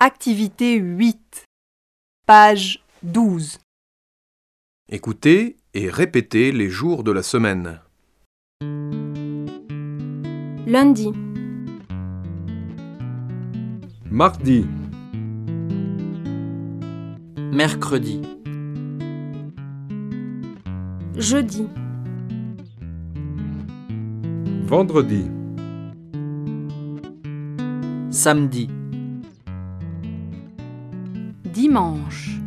Activité 8. Page 12. Écoutez et répétez les jours de la semaine. lundi, mardi, mercredi, jeudi, vendredi, samedi, Dimanche.